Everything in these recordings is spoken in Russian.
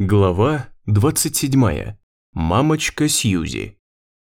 Глава 27. Мамочка Сьюзи.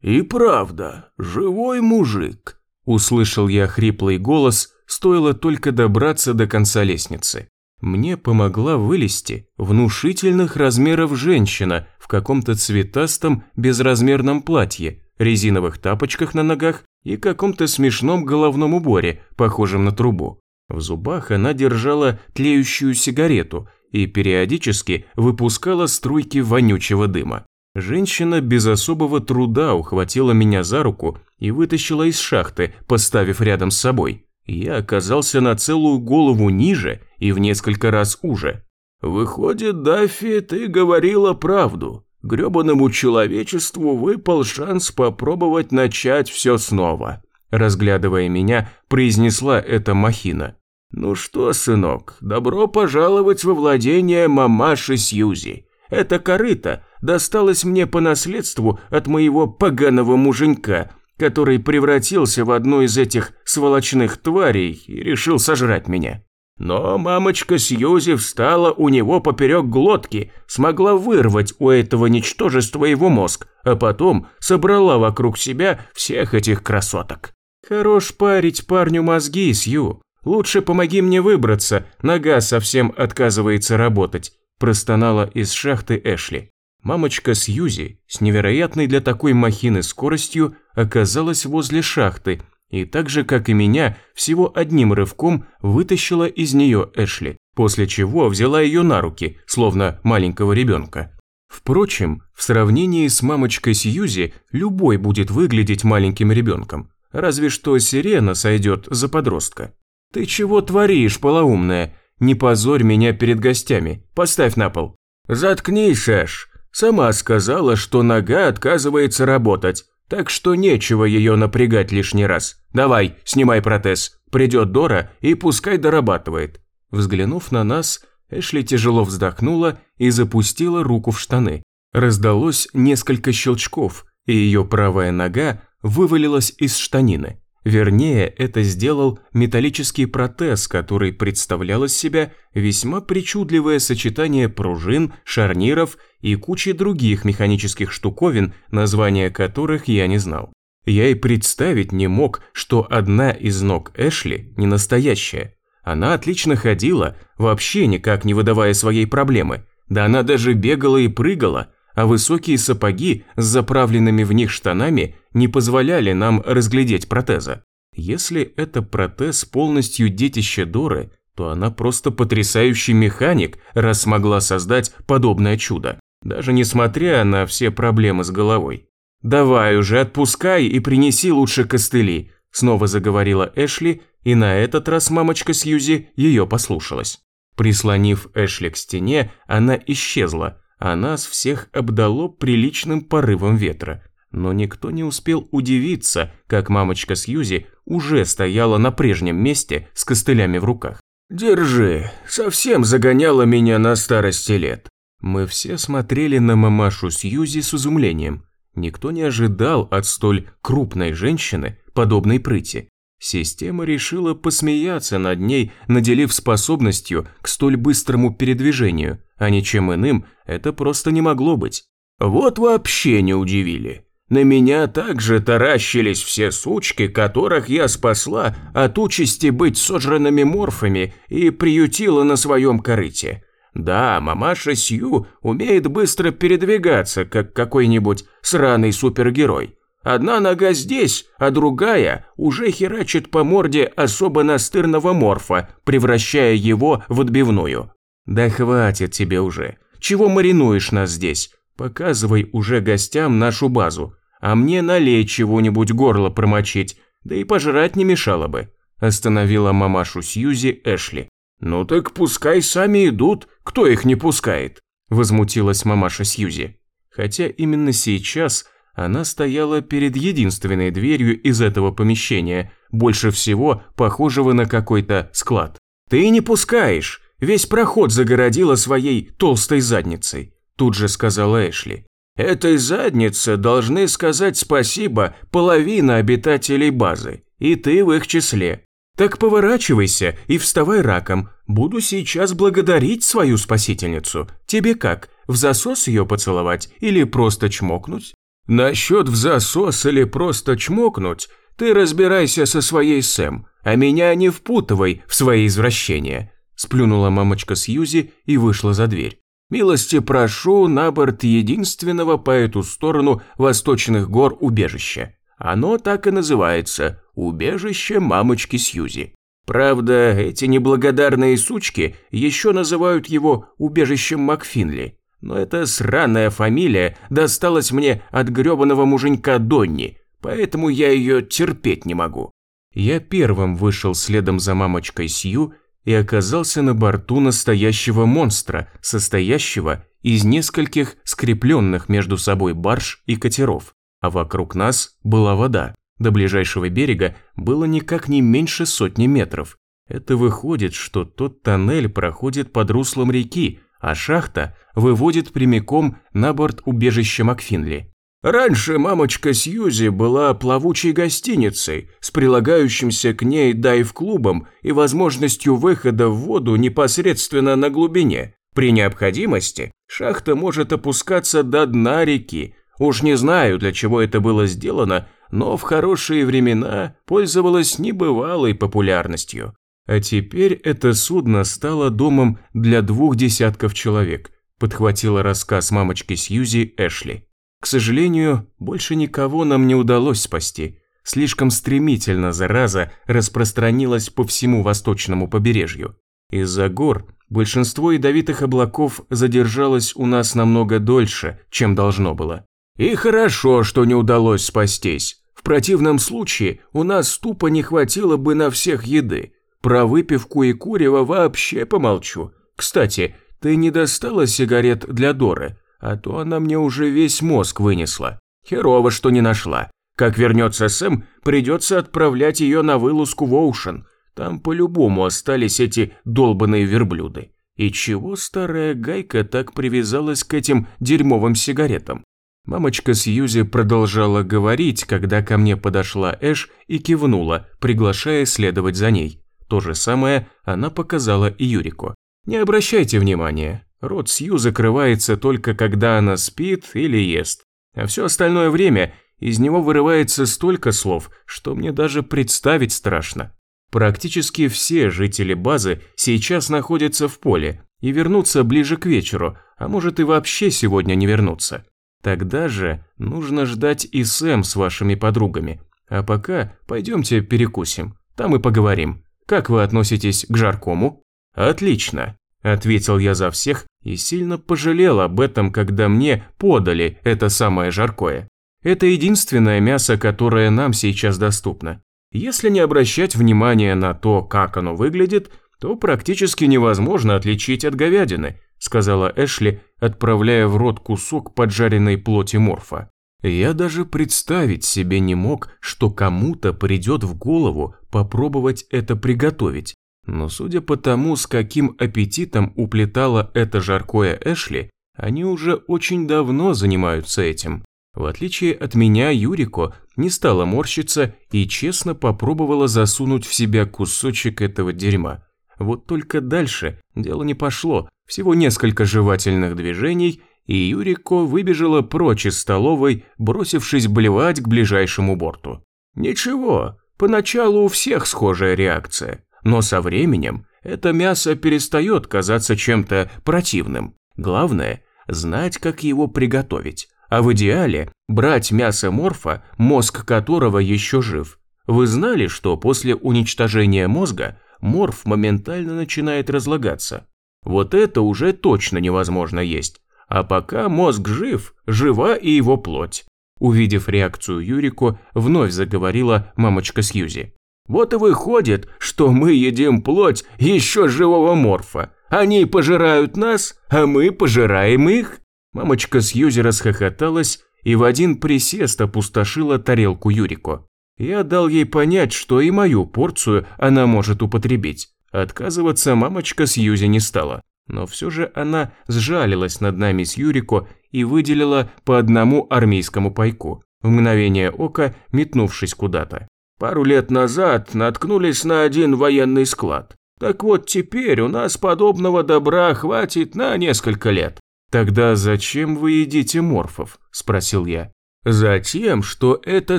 «И правда, живой мужик», – услышал я хриплый голос, стоило только добраться до конца лестницы. Мне помогла вылезти внушительных размеров женщина в каком-то цветастом безразмерном платье, резиновых тапочках на ногах и каком-то смешном головном уборе, похожем на трубу. В зубах она держала тлеющую сигарету – и периодически выпускала струйки вонючего дыма. Женщина без особого труда ухватила меня за руку и вытащила из шахты, поставив рядом с собой. Я оказался на целую голову ниже и в несколько раз уже. «Выходит, Даффи, ты говорила правду. Гребаному человечеству выпал шанс попробовать начать все снова», разглядывая меня, произнесла эта махина. «Ну что, сынок, добро пожаловать во владение мамаши Сьюзи. Это корыто досталось мне по наследству от моего поганого муженька, который превратился в одну из этих сволочных тварей и решил сожрать меня. Но мамочка Сьюзи встала у него поперек глотки, смогла вырвать у этого ничтожества его мозг, а потом собрала вокруг себя всех этих красоток. Хорош парить парню мозги, Сью. «Лучше помоги мне выбраться, нога совсем отказывается работать», простонала из шахты Эшли. Мамочка Сьюзи с невероятной для такой махины скоростью оказалась возле шахты и так же, как и меня, всего одним рывком вытащила из нее Эшли, после чего взяла ее на руки, словно маленького ребенка. Впрочем, в сравнении с мамочкой Сьюзи любой будет выглядеть маленьким ребенком, разве что сирена сойдет за подростка. «Ты чего творишь, полоумная? Не позорь меня перед гостями. Поставь на пол». «Заткнись, Шеш. Сама сказала, что нога отказывается работать, так что нечего ее напрягать лишний раз. Давай, снимай протез. Придет Дора и пускай дорабатывает». Взглянув на нас, Эшли тяжело вздохнула и запустила руку в штаны. Раздалось несколько щелчков, и ее правая нога вывалилась из штанины. Вернее, это сделал металлический протез, который представлял из себя весьма причудливое сочетание пружин, шарниров и кучи других механических штуковин, названия которых я не знал. Я и представить не мог, что одна из ног Эшли не настоящая. Она отлично ходила, вообще никак не выдавая своей проблемы. Да она даже бегала и прыгала – а высокие сапоги с заправленными в них штанами не позволяли нам разглядеть протеза. Если это протез полностью детище Доры, то она просто потрясающий механик, раз смогла создать подобное чудо, даже несмотря на все проблемы с головой. «Давай уже, отпускай и принеси лучше костыли», снова заговорила Эшли, и на этот раз мамочка Сьюзи ее послушалась. Прислонив Эшли к стене, она исчезла, а нас всех обдало приличным порывом ветра. Но никто не успел удивиться, как мамочка Сьюзи уже стояла на прежнем месте с костылями в руках. «Держи, совсем загоняла меня на старости лет». Мы все смотрели на мамашу Сьюзи с изумлением. Никто не ожидал от столь крупной женщины подобной прыти. Система решила посмеяться над ней, наделив способностью к столь быстрому передвижению, а ничем иным это просто не могло быть. Вот вообще не удивили. На меня также таращились все сучки, которых я спасла от участи быть сожранными морфами и приютила на своем корыте. Да, мамаша Сью умеет быстро передвигаться, как какой-нибудь сраный супергерой. Одна нога здесь, а другая уже херачит по морде особо настырного морфа, превращая его в отбивную. Да хватит тебе уже. Чего маринуешь нас здесь? Показывай уже гостям нашу базу. А мне налей чего-нибудь горло промочить, да и пожрать не мешало бы. Остановила мамашу Сьюзи Эшли. «Ну так пускай сами идут, кто их не пускает?» Возмутилась мамаша Сьюзи. Хотя именно сейчас – она стояла перед единственной дверью из этого помещения, больше всего похожего на какой-то склад. «Ты не пускаешь! Весь проход загородила своей толстой задницей», тут же сказала Эшли. «Этой заднице должны сказать спасибо половина обитателей базы, и ты в их числе. Так поворачивайся и вставай раком. Буду сейчас благодарить свою спасительницу. Тебе как, В засос ее поцеловать или просто чмокнуть? Насчет в засос или просто чмокнуть, ты разбирайся со своей Сэм, а меня не впутывай в свои извращения. Сплюнула мамочка Сьюзи и вышла за дверь. Милости прошу на борт единственного по эту сторону восточных гор убежища. Оно так и называется – убежище мамочки Сьюзи. Правда, эти неблагодарные сучки еще называют его убежищем Макфинли. Но эта сраная фамилия досталась мне от гребаного муженька Донни, поэтому я ее терпеть не могу. Я первым вышел следом за мамочкой Сью и оказался на борту настоящего монстра, состоящего из нескольких скрепленных между собой барж и катеров, а вокруг нас была вода. До ближайшего берега было никак не меньше сотни метров. Это выходит, что тот тоннель проходит под руслом реки, а шахта выводит прямиком на борт убежища Макфинли. Раньше мамочка Сьюзи была плавучей гостиницей с прилагающимся к ней дайв-клубом и возможностью выхода в воду непосредственно на глубине. При необходимости шахта может опускаться до дна реки. Уж не знаю, для чего это было сделано, но в хорошие времена пользовалась небывалой популярностью. А теперь это судно стало домом для двух десятков человек, подхватила рассказ мамочки Сьюзи Эшли. К сожалению, больше никого нам не удалось спасти. Слишком стремительно зараза распространилась по всему восточному побережью. Из-за гор большинство ядовитых облаков задержалось у нас намного дольше, чем должно было. И хорошо, что не удалось спастись. В противном случае у нас тупо не хватило бы на всех еды. Про выпивку и курево вообще помолчу. Кстати, ты не достала сигарет для Доры, а то она мне уже весь мозг вынесла. Херово, что не нашла. Как вернется Сэм, придется отправлять ее на вылазку в Оушен. Там по-любому остались эти долбаные верблюды. И чего старая гайка так привязалась к этим дерьмовым сигаретам? Мамочка Сьюзи продолжала говорить, когда ко мне подошла Эш и кивнула, приглашая следовать за ней. То же самое она показала и Юрику. Не обращайте внимания, рот Сью закрывается только когда она спит или ест. А все остальное время из него вырывается столько слов, что мне даже представить страшно. Практически все жители базы сейчас находятся в поле и вернутся ближе к вечеру, а может и вообще сегодня не вернутся. Тогда же нужно ждать и Сэм с вашими подругами. А пока пойдемте перекусим, там и поговорим. Как вы относитесь к жаркому? Отлично, ответил я за всех и сильно пожалел об этом, когда мне подали это самое жаркое. Это единственное мясо, которое нам сейчас доступно. Если не обращать внимания на то, как оно выглядит, то практически невозможно отличить от говядины, сказала Эшли, отправляя в рот кусок поджаренной плоти морфа. Я даже представить себе не мог, что кому-то придет в голову попробовать это приготовить. Но судя по тому, с каким аппетитом уплетала это жаркое Эшли, они уже очень давно занимаются этим. В отличие от меня, Юрико не стала морщиться и честно попробовала засунуть в себя кусочек этого дерьма. Вот только дальше дело не пошло, всего несколько жевательных движений, и Юрико выбежала прочь из столовой, бросившись блевать к ближайшему борту. Ничего, поначалу у всех схожая реакция, но со временем это мясо перестает казаться чем-то противным. Главное – знать, как его приготовить, а в идеале брать мясо морфа, мозг которого еще жив. Вы знали, что после уничтожения мозга морф моментально начинает разлагаться. Вот это уже точно невозможно есть. А пока мозг жив, жива и его плоть. Увидев реакцию Юрику, вновь заговорила мамочка Сьюзи. Вот и выходит, что мы едим плоть еще живого морфа. Они пожирают нас, а мы пожираем их. Мамочка Сьюзи расхохоталась и в один присест опустошила тарелку Юрику. Я дал ей понять, что и мою порцию она может употребить. Отказываться мамочка Сьюзи не стала. Но все же она сжалилась над нами с Юрико и выделила по одному армейскому пайку, в мгновение ока метнувшись куда-то. Пару лет назад наткнулись на один военный склад. Так вот теперь у нас подобного добра хватит на несколько лет. «Тогда зачем вы едите морфов?» – спросил я. «Затем, что это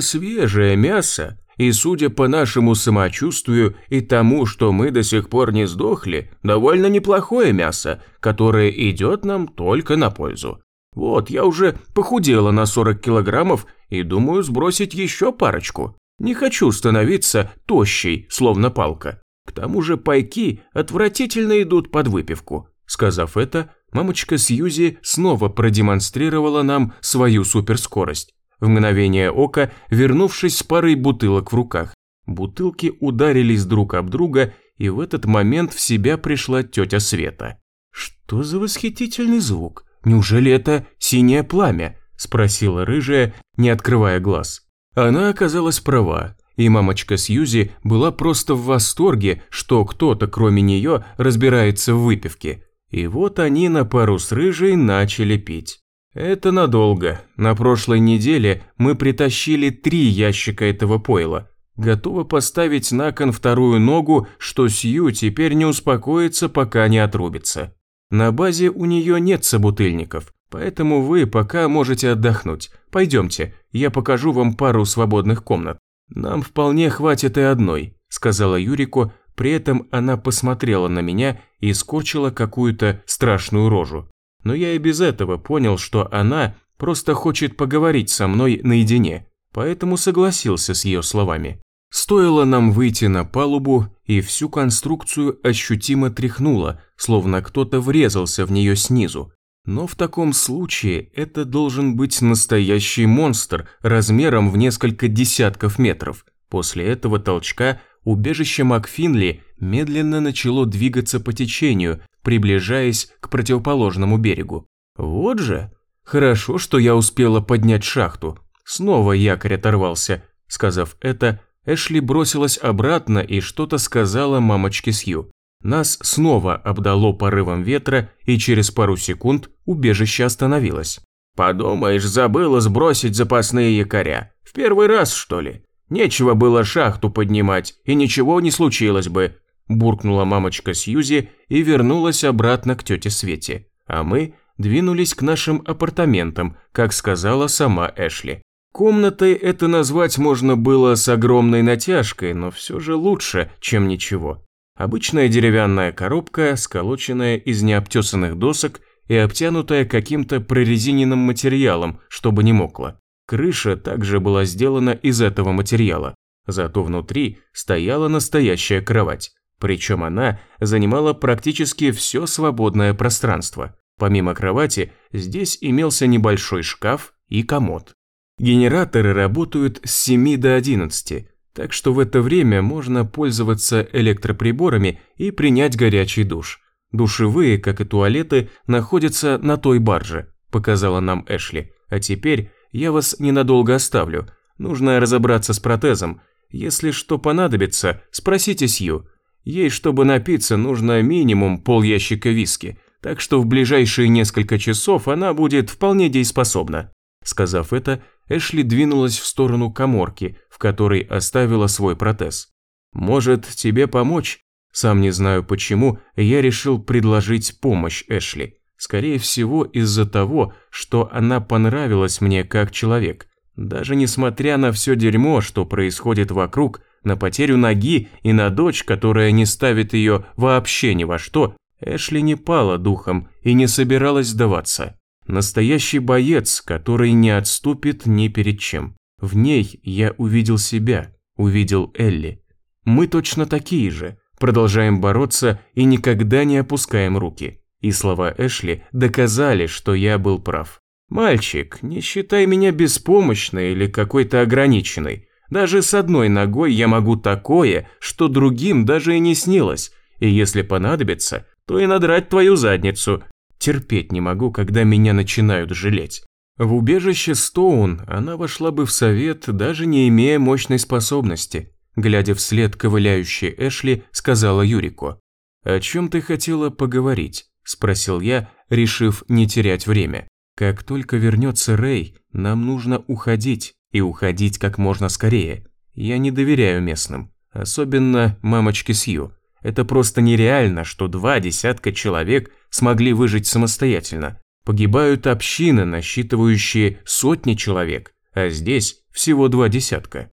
свежее мясо, и судя по нашему самочувствию и тому, что мы до сих пор не сдохли, довольно неплохое мясо, которое идет нам только на пользу. Вот, я уже похудела на 40 килограммов и думаю сбросить еще парочку. Не хочу становиться тощей, словно палка. К тому же пайки отвратительно идут под выпивку. Сказав это, мамочка Сьюзи снова продемонстрировала нам свою суперскорость. В мгновение ока, вернувшись с парой бутылок в руках. Бутылки ударились друг об друга, и в этот момент в себя пришла тетя Света. «Что за восхитительный звук? Неужели это синее пламя?» – спросила рыжая, не открывая глаз. Она оказалась права, и мамочка Сьюзи была просто в восторге, что кто-то кроме нее разбирается в выпивке. И вот они на пару с рыжей начали пить. Это надолго. На прошлой неделе мы притащили три ящика этого пойла. Готова поставить на кон вторую ногу, что Сью теперь не успокоится, пока не отрубится. На базе у нее нет собутыльников, поэтому вы пока можете отдохнуть. Пойдемте, я покажу вам пару свободных комнат. Нам вполне хватит и одной, сказала Юрику, при этом она посмотрела на меня и скорчила какую-то страшную рожу. Но я и без этого понял, что она просто хочет поговорить со мной наедине, поэтому согласился с ее словами. Стоило нам выйти на палубу, и всю конструкцию ощутимо тряхнуло, словно кто-то врезался в нее снизу. Но в таком случае это должен быть настоящий монстр размером в несколько десятков метров. После этого толчка убежище Макфинли медленно начало двигаться по течению, приближаясь к противоположному берегу. Вот же, хорошо, что я успела поднять шахту. Снова якорь оторвался. Сказав это, Эшли бросилась обратно и что-то сказала мамочке Сью. Нас снова обдало порывом ветра, и через пару секунд убежище остановилось. «Подумаешь, забыла сбросить запасные якоря. В первый раз, что ли? Нечего было шахту поднимать, и ничего не случилось бы», буркнула мамочка Сьюзи и вернулась обратно к тете Свете. А мы двинулись к нашим апартаментам, как сказала сама Эшли. Комнатой это назвать можно было с огромной натяжкой, но все же лучше, чем ничего. Обычная деревянная коробка, сколоченная из необтесанных досок и обтянутая каким-то прорезиненным материалом, чтобы не мокло. Крыша также была сделана из этого материала. Зато внутри стояла настоящая кровать. Причем она занимала практически все свободное пространство. Помимо кровати, здесь имелся небольшой шкаф и комод. Генераторы работают с 7 до 11, так что в это время можно пользоваться электроприборами и принять горячий душ. Душевые, как и туалеты, находятся на той барже, показала нам Эшли. А теперь я вас ненадолго оставлю. Нужно разобраться с протезом. Если что понадобится, спросите Сью. Ей, чтобы напиться, нужно минимум пол ящика виски, так что в ближайшие несколько часов она будет вполне дееспособна. Сказав это, Эшли двинулась в сторону коморки, в которой оставила свой протез. «Может, тебе помочь?» Сам не знаю почему, я решил предложить помощь Эшли. Скорее всего, из-за того, что она понравилась мне как человек. Даже несмотря на все дерьмо, что происходит вокруг, на потерю ноги и на дочь, которая не ставит ее вообще ни во что, Эшли не пала духом и не собиралась сдаваться. Настоящий боец, который не отступит ни перед чем. В ней я увидел себя, увидел Элли. Мы точно такие же, продолжаем бороться и никогда не опускаем руки. И слова Эшли доказали, что я был прав. «Мальчик, не считай меня беспомощной или какой-то ограниченной. Даже с одной ногой я могу такое, что другим даже и не снилось. И если понадобится, то и надрать твою задницу, Терпеть не могу, когда меня начинают жалеть. В убежище Стоун она вошла бы в совет, даже не имея мощной способности. Глядя вслед ковыляющей Эшли, сказала Юрику. «О чем ты хотела поговорить?» – спросил я, решив не терять время. «Как только вернется Рэй, нам нужно уходить, и уходить как можно скорее. Я не доверяю местным, особенно мамочке Сью. Это просто нереально, что два десятка человек смогли выжить самостоятельно. погибают общины, насчитывающие сотни человек, а здесь всего два десятка.